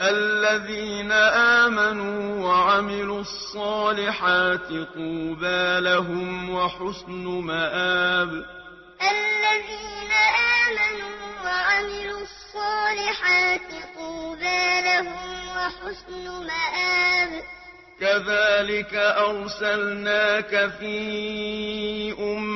الذين آمنوا وعملوا الصالحات طوبى لهم وحسن مآب. الذين آمنوا وعملوا الصالحات طوبى لهم وحسن مآب. كذلك أرسلناك في أمة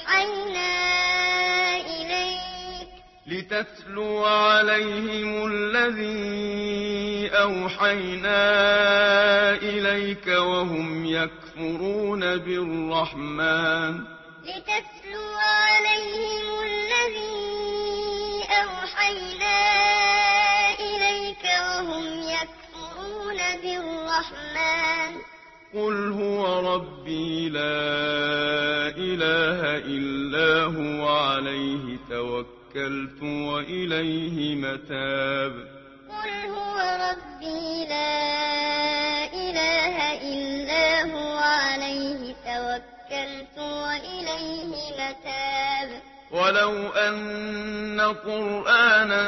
أوحينا إليك. لتتلو عليهم الذي أوحينا إليك وهم يكفرون بالرحمن. لتتلو عليهم الذي أوحينا إليك وهم يكفرون بالرحمن. قل هو ربي لا هو عليه توكلت وإليه متاب. قل هو ربي لا إله إلا هو عليه توكلت وإليه متاب. ولو أن قرآنا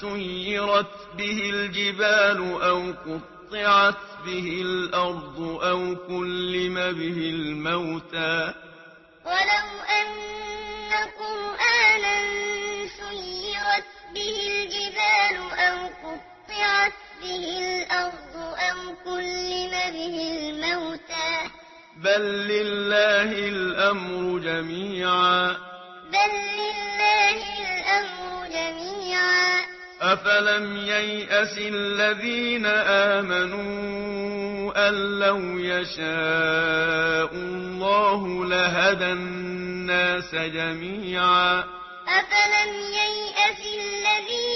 سيرت به الجبال أو قطعت به الأرض أو كلم به الموتى. ولو أن بل لله الأمر جميعا. بل لله الأمر جميعا. أفلم ييأس الذين آمنوا أن لو يشاء الله لهدى الناس جميعا. أفلم ييأس الذين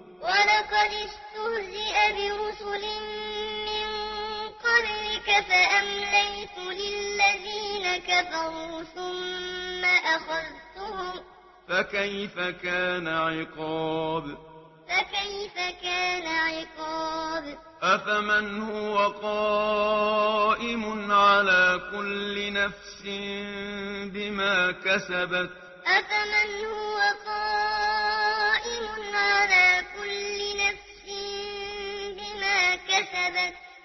ولقد استهزئ برسل من قبلك فأمليت للذين كفروا ثم أخذتهم فكيف كان عقاب فكيف كان عقاب أفمن هو قائم على كل نفس بما كسبت أفمن هو قائم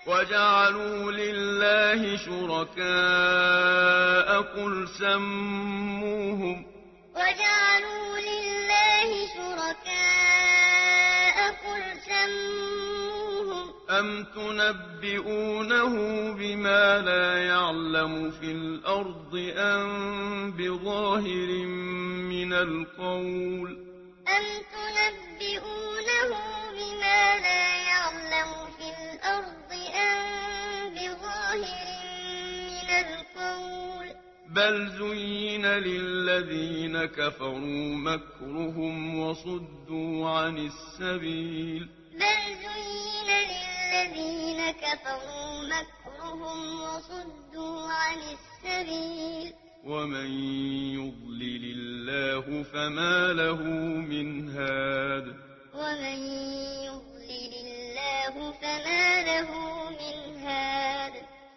وجعلوا لله شركاء قل سموهم وجعلوا لله شركاء قل سموهم أم تنبئونه بما لا يعلم في الأرض أم بظاهر من القول أم تنبئونه بل زين للذين كفروا مكرهم وصدوا عن السبيل بل زين للذين كفروا مكرهم وصدوا عن السبيل ومن يضلل الله فما له من هاد ومن